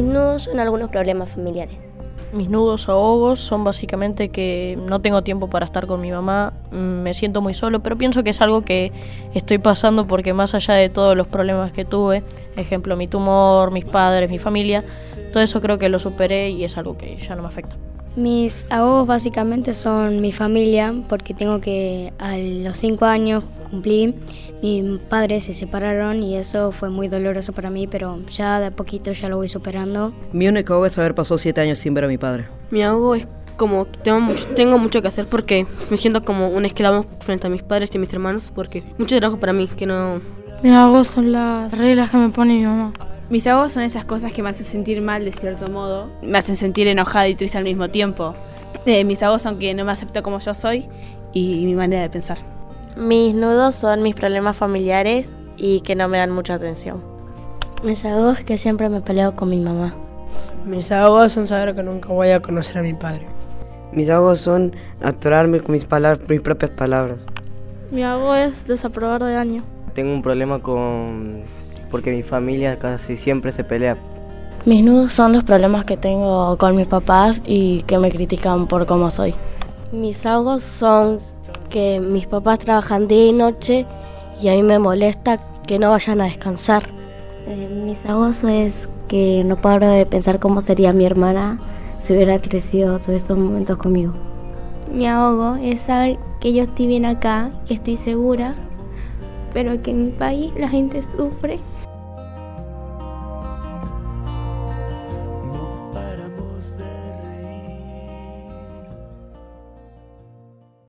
Mis nudos son algunos problemas familiares. Mis nudos ahogos son básicamente que no tengo tiempo para estar con mi mamá, me siento muy solo, pero pienso que es algo que estoy pasando porque más allá de todos los problemas que tuve, ejemplo mi tumor, mis padres, mi familia, todo eso creo que lo superé y es algo que ya no me afecta. Mis ahogos básicamente son mi familia, porque tengo que a los cinco años cumplí, mis padres se separaron y eso fue muy doloroso para mí, pero ya de a poquito ya lo voy superando. Mi único ahogo es haber pasado siete años sin ver a mi padre. Mi ahogo es como que tengo mucho, tengo mucho que hacer porque me siento como un esclavo frente a mis padres y mis hermanos porque mucho trabajo para mí que no... Mi ahogo son las reglas que me pone mi mamá. Mis ahogos son esas cosas que me hacen sentir mal de cierto modo, me hacen sentir enojada y triste al mismo tiempo. Eh, mis ahogos son que no me acepto como yo soy y mi manera de pensar. Mis nudos son mis problemas familiares y que no me dan mucha atención. Mis ahogos que siempre me peleo con mi mamá. Mis ahogos son saber que nunca voy a conocer a mi padre. Mis ahogos son atorarme con mis, palabras, mis propias palabras. Mi ahogo es desaprobar de año. Tengo un problema con porque mi familia casi siempre se pelea. Mis nudos son los problemas que tengo con mis papás y que me critican por cómo soy. Mis ahogos son que mis papás trabajan día y noche y a mí me molesta que no vayan a descansar. Eh, mis ahogos es que no paro de pensar cómo sería mi hermana si hubiera crecido todos estos momentos conmigo. Mi ahogo es saber que yo estoy bien acá, que estoy segura, pero que en mi país la gente sufre